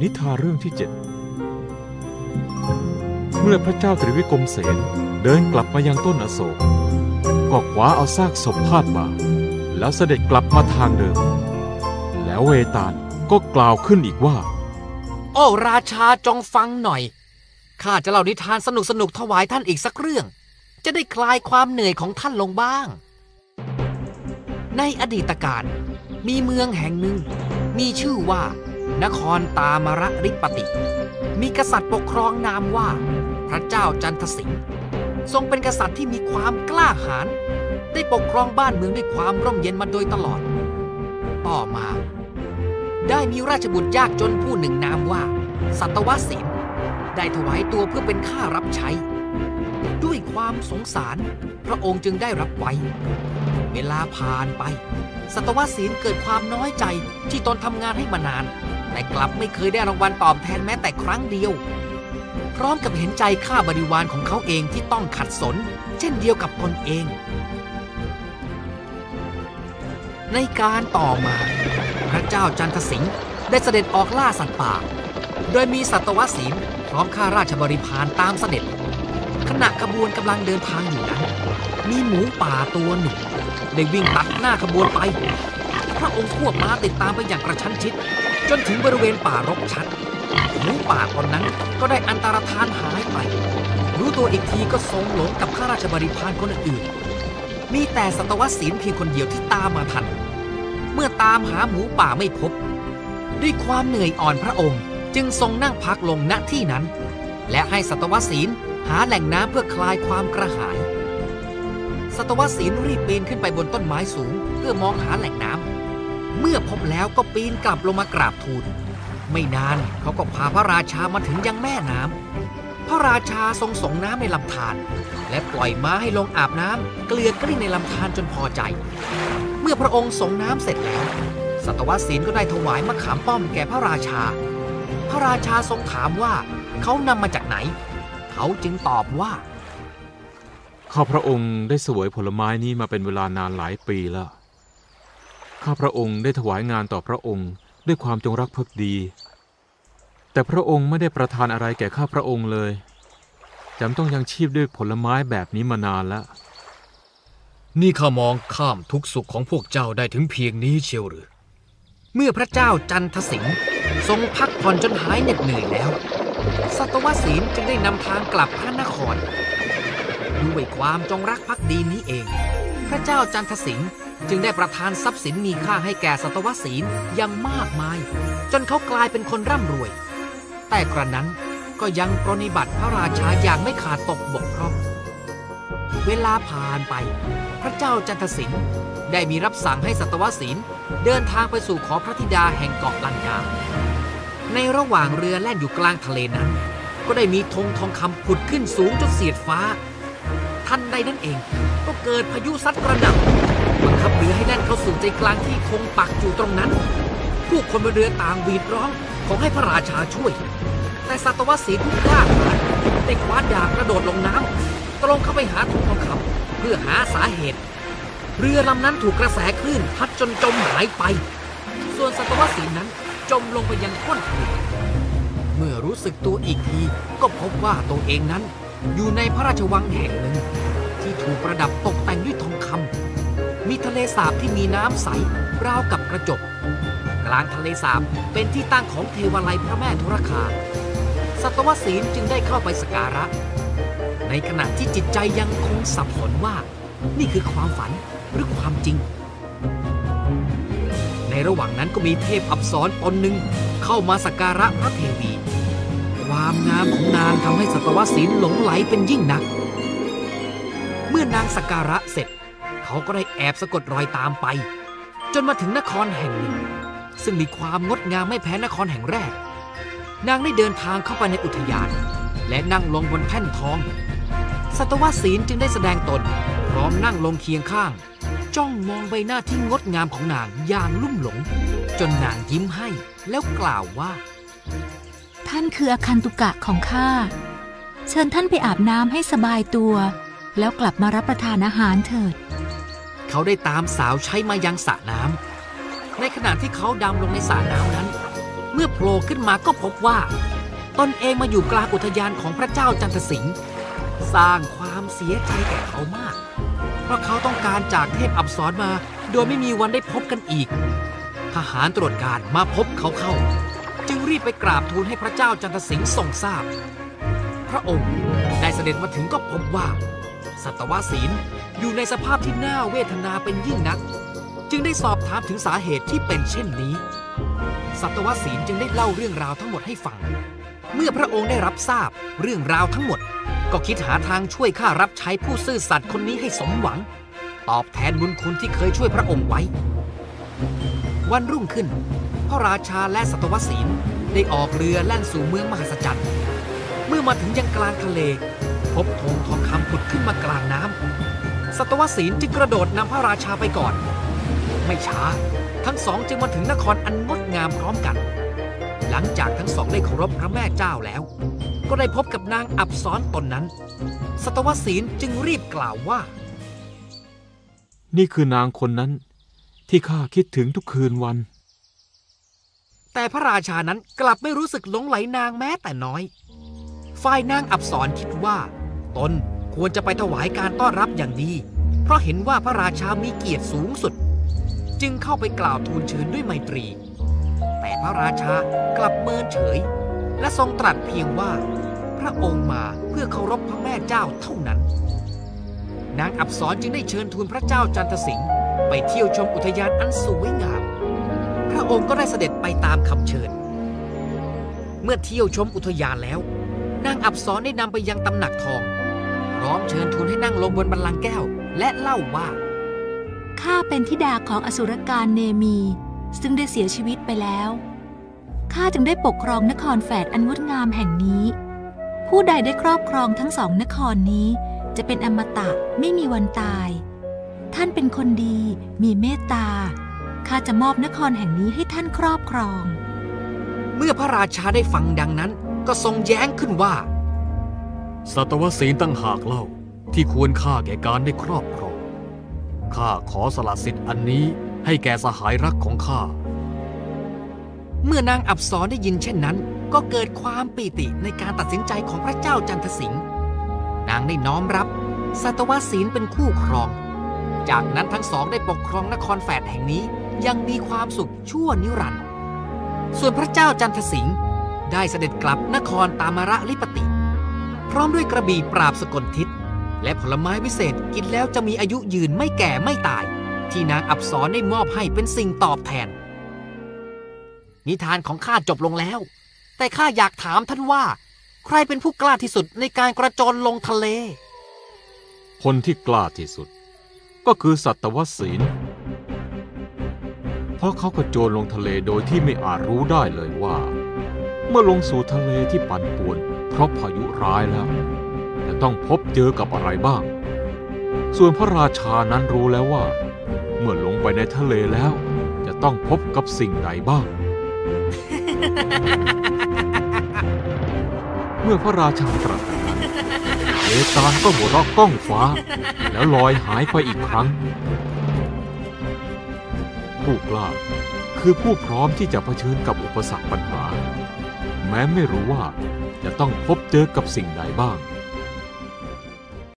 นิทานเรื่องที่เจ็ดเมื่อพระเจ้าตรีวิกรมเสนเดินกลับมายังต้นอโศกก็คว้าเอาซากศพพาดบ่าแล้วเสด็จกลับมาทางเดิม แล้วเวตาลก็กล่าวขึ้นอีกว่า โอ้ราชาจงฟังหน่อย ข้าจะเล่านิทานสนุกสนุกถวายท่านอีกสักเรื่อง จะได้คลายความเหนื่อยของท่านลงบ้าง ในอดีตการ มีเมืองแห่งหนึ่ง มีชื่อว่า นครตามระริปติ มีกษัตริย์ปกครองนามว่า พระเจ้าจันทสิงห์ทรงเป็นกษัตริย์ที่มีความกล้าหาญได้ปกครองบ้านเมืองด้วยความร่มเย็นมาโดยตลอด ต่อมา ได้มีราชบุตรยากจนผู้หนึ่งนามว่า สัตวสินได้ถวายตัวเพื่อเป็นข้ารับใช้ ด้วยความสงสารพระองค์จึงได้รับไว้ เวลาผ่านไป สัตวศิลเกิดความน้อยใจที่ตนทำงานให้มานาน แต่กลับไม่เคยได้รางวัลตอบแทนแม้แต่ครั้งเดียว พร้อมกับเห็นใจข้าบริวารของเขาเองที่ต้องขัดสน เช่นเดียวกับตนเอง ในการต่อมา พระเจ้าจันทสิงห์ได้เสด็จออกล่าสัตว์ป่า โดยมีสัตวศิลพร้อมข้าราชบริพารตามเสด็จ ขณะขบวนกำลังเดินทางอยู่นั้นมีหมูป่าตัวหนึ่งได้วิ่งตัดหน้าขบวนไป พระองค์ควบม้าติดตามไปอย่างกระชั้นชิด จนถึงบริเวณป่ารกชัด หมูป่าตนนั้นก็ได้อันตรธานหายไป รู้ตัวอีกทีก็ทรงหลงกับข้าราชบริพารคนอื่น มีแต่สัตวศิลเพียงคนเดียวที่ตามมาทัน เมื่อตามหาหมูป่าไม่พบ ด้วยความเหนื่อยอ่อนพระองค์จึงทรงนั่งพักลงณที่นั้น และให้สัตวศิล หาแหล่งน้ำเพื่อคลายความกระหาย สัตวศิลรีบปีนขึ้นไปบนต้นไม้สูง เพื่อมองหาแหล่งน้ำ เมื่อพบแล้วก็ปีนกลับลงมากราบทูล ไม่นานเขาก็พาพระราชามาถึงยังแม่น้ำ พระราชาทรงส่งน้ำในลำธารและปล่อยม้าให้ลงอาบน้ำเกลือกลิ้งในลำธารจนพอใจ เมื่อพระองค์ส่งน้ำเสร็จแล้ว สัตวศิลก็ได้ถวายมะขามป้อมแก่พระราชา พระราชาทรงถามว่าเขานำมาจากไหน เขาจึงตอบว่า ข้าพระองค์ได้เสวยผลไม้นี้มาเป็นเวลานานหลายปีแล้ว ข้าพระองค์ได้ถวายงานต่อพระองค์ด้วยความจงรักภักดี แต่พระองค์ไม่ได้ประทานอะไรแก่ข้าพระองค์เลยจำต้องยังชีพด้วยผลไม้แบบนี้มานานแล้ว นี่ข้ามองข้ามทุกสุขของพวกเจ้าได้ถึงเพียงนี้เชียวหรือ เมื่อพระเจ้าจันทสิงห์ทรงพักผ่อนจนหายเหน็ดเหนื่อยแล้ว สัตวศิลจึงได้นำทางกลับพระนคร ด้วยความจงรักภักดีนี้เอง พระเจ้าจันทสิงห์จึงได้ประทานทรัพย์สินมีค่าให้แก่สัตวศิลอย่างมากมาย จนเขากลายเป็นคนร่ำรวย แต่กระนั้นก็ยังปรนนิบัติพระราชาอย่างไม่ขาดตกบกพร่อง เวลาผ่านไป พระเจ้าจันทสิงห์ได้มีรับสั่งให้สัตวศิลเดินทางไปสู่ขอพระธิดาแห่งเกาะลังกา ในระหว่างเรือแล่นอยู่กลางทะเลนั้น ก็ได้มีธงทองคำผุดขึ้นสูงจนเสียดฟ้า ทันใดนั้นเอง ก็เกิดพายุซัดกระหน่ำบังคับเรือให้แล่นเข้าสู่ใจกลางที่คงปักอยู่ตรงนั้น ผู้คนบนเรือต่างวีดร้องขอให้พระราชาช่วย แต่สัตวศิลผู้กล้าหาญได้คว้าดาบกระโดดลงน้ำตรงเข้าไปหาธงทองคำเพื่อหาสาเหตุ เรือลำนั้นถูกกระแสคลื่นพัดจนจมหายไป ส่วนสัตวศิลนั้น จมลงไปยังก้นทะเลเมื่อรู้สึกตัวอีกทีก็พบว่าตัวเองนั้น อยู่ในพระราชวังแห่งหนึ่ง ที่ถูกประดับตกแต่งด้วยทองคำมีทะเลสาบที่มีน้ำใสราวกับกระจก กลางทะเลสาบเป็นที่ตั้งของเทวาลัยพระแม่ธุรคา สัตวศิลจึงได้เข้าไปสการะ ในขณะที่จิตใจยังคงสับสนว่า นี่คือความฝันหรือความจริง ระหว่างนั้นก็มีเทพอับสรตนหนึ่งเข้ามาสักการะพระเทวี ความงามของนางทำให้สัตวศิลหลงไหลเป็นยิ่งนัก เมื่อนางสักการะเสร็จ เขาก็ได้แอบสะกดรอยตามไป จนมาถึงนครแห่งหนึ่ง ซึ่งมีความงดงามไม่แพ้นครแห่งแรก นางได้เดินทางเข้าไปในอุทยาน และนั่งลงบนแผ่นทอง สัตวศิลจึงได้แสดงตนพร้อมนั่งลงเคียงข้าง จ้องมองใบหน้าที่งดงามของนางอย่างลุ่มหลง จนนางยิ้มให้แล้วกล่าวว่า ท่านคืออาคันตุกะของข้าเชิญท่านไปอาบน้ำให้สบายตัว แล้วกลับมารับประทานอาหารเถิด เขาได้ตามสาวใช้มายังสระน้ำในขณะที่เขาดำลงในสระน้ำนั้น เมื่อโผล่ขึ้นมาก็พบว่า ตนเองมาอยู่กลางอุทยานของพระเจ้าจันทสิงห์สร้างความเสียใจแก่เขามาก เพราะเขาต้องการจากเทพอับสรมา โดยไม่มีวันได้พบกันอีก ทหารตรวจการมาพบเขาเข้า จึงรีบไปกราบทูลให้พระเจ้าจันทสิงห์ทรงทราบ พระองค์ได้เสด็จมาถึงก็พบว่า สัตวศีลอยู่ในสภาพที่น่าเวทนาเป็นยิ่งนัก จึงได้สอบถามถึงสาเหตุที่เป็นเช่นนี้ สัตวศีลจึงได้เล่าเรื่องราวทั้งหมดให้ฟัง เมื่อพระองค์ได้รับทราบเรื่องราวทั้งหมด ก็คิดหาทางช่วยข้ารับใช้ผู้ซื่อสัตย์คนนี้ให้สมหวัง ตอบแทนบุญคุณที่เคยช่วยพระองค์ไว้ วันรุ่งขึ้น พระราชาและสัตวศีลได้ออกเรือแล่นสู่เมืองมหัศจรรย์ เมื่อมาถึงยังกลางทะเล พบธงทองคำผุดขึ้นมากลางน้ำสัตวศีลจึงกระโดดนำพระราชาไปก่อน ไม่ช้า ทั้งสองจึงมาถึงนครอันงดงามพร้อมกัน หลังจากทั้งสองได้เคารพพระแม่เจ้าแล้ว ก็ได้พบกับนางอับซ้อนตนนั้น สัตวศีลจึงรีบกล่าวว่า นี่คือนางคนนั้น ที่ข้าคิดถึงทุกคืนวัน แต่พระราชานั้นกลับไม่รู้สึกหลงไหลนางแม้แต่น้อย ฝ่ายนางอับสรคิดว่า ตนควรจะไปถวายการต้อนรับอย่างดี เพราะเห็นว่าพระราชามีเกียรติสูงสุด จึงเข้าไปกล่าวทูลเชิญด้วยไมตรี แต่พระราชากลับเมินเฉย และทรงตรัสเพียงว่า พระองค์มาเพื่อเคารพพระแม่เจ้าเท่านั้น นางอับสรจึงได้เชิญทูลพระเจ้าจันทสิงห์ไปเที่ยวชมอุทยานอันสวยงาม พระองค์ก็ได้เสด็จไปตามคำเชิญ เมื่อเที่ยวชมอุทยานแล้ว นางอับสรได้นำไปยังตำหนักทอง พร้อมเชิญทูลให้นั่งลงบนบัลลังแก้ว และเล่าว่า ข้าเป็นธิดาของอสุรการเนมี ซึ่งได้เสียชีวิตไปแล้ว ข้าจึงได้ปกครองนครแฝดอันงดงามแห่งนี้ ผู้ใดได้ครอบครองทั้งสองนครนี้ จะเป็นอมตะไม่มีวันตาย ท่านเป็นคนดีมีเมตตาข้าจะมอบนครแห่งนี้ให้ท่านครอบครอง เมื่อพระราชาได้ฟังดังนั้น ก็ทรงแย้งขึ้นว่า สัตวศีลตั้งหากเล่าที่ควรค่าแก่การได้ครอบครองข้าขอสละสิทธิ์อันนี้ให้แก่สหายรักของข้า เมื่อนางอับสรได้ยินเช่นนั้น ก็เกิดความปีติในการตัดสินใจของพระเจ้าจันทสิงห์นางได้น้อมรับสัตวศีลเป็นคู่ครอง จากนั้นทั้งสองได้ปกครองนครแฝดแห่งนี้ยังมีความสุขชั่วนิรันดร์ส่วนพระเจ้าจันทสิงห์ได้เสด็จกลับนครตามาระลิปติ พร้อมด้วยกระบี่ปราบสกลทิศและผลไม้วิเศษกินแล้วจะมีอายุยืนไม่แก่ไม่ตาย ที่นางอับสรได้มอบให้เป็นสิ่งตอบแทน นิทานของข้าจบลงแล้ว แต่ข้าอยากถามท่านว่า ใครเป็นผู้กล้าที่สุดในการกระโจนลงทะเล คนที่กล้าที่สุด ก็คือสัตวศีลเพราะเขากระโจนลงทะเลโดยที่ไม่อาจรู้ได้เลยว่า เมื่อลงสู่ทะเลที่ปั่นป่วน เพราะพายุร้ายแล้วจะต้องพบเจอกับอะไรบ้าง ส่วนพระราชานั้นรู้แล้วว่า เมื่อลงไปในทะเลแล้ว จะต้องพบกับสิ่งใดบ้าง เมื่อพระราชาตรัสเอตานก็หัวเราะก้องฟ้า แล้วลอยหายไปอีกครั้ง ผู้กล้าคือผู้พร้อมที่จะเผชิญกับอุปสรรคปัญหา แม้ไม่รู้ว่าจะต้องพบเจอกับสิ่งใดบ้าง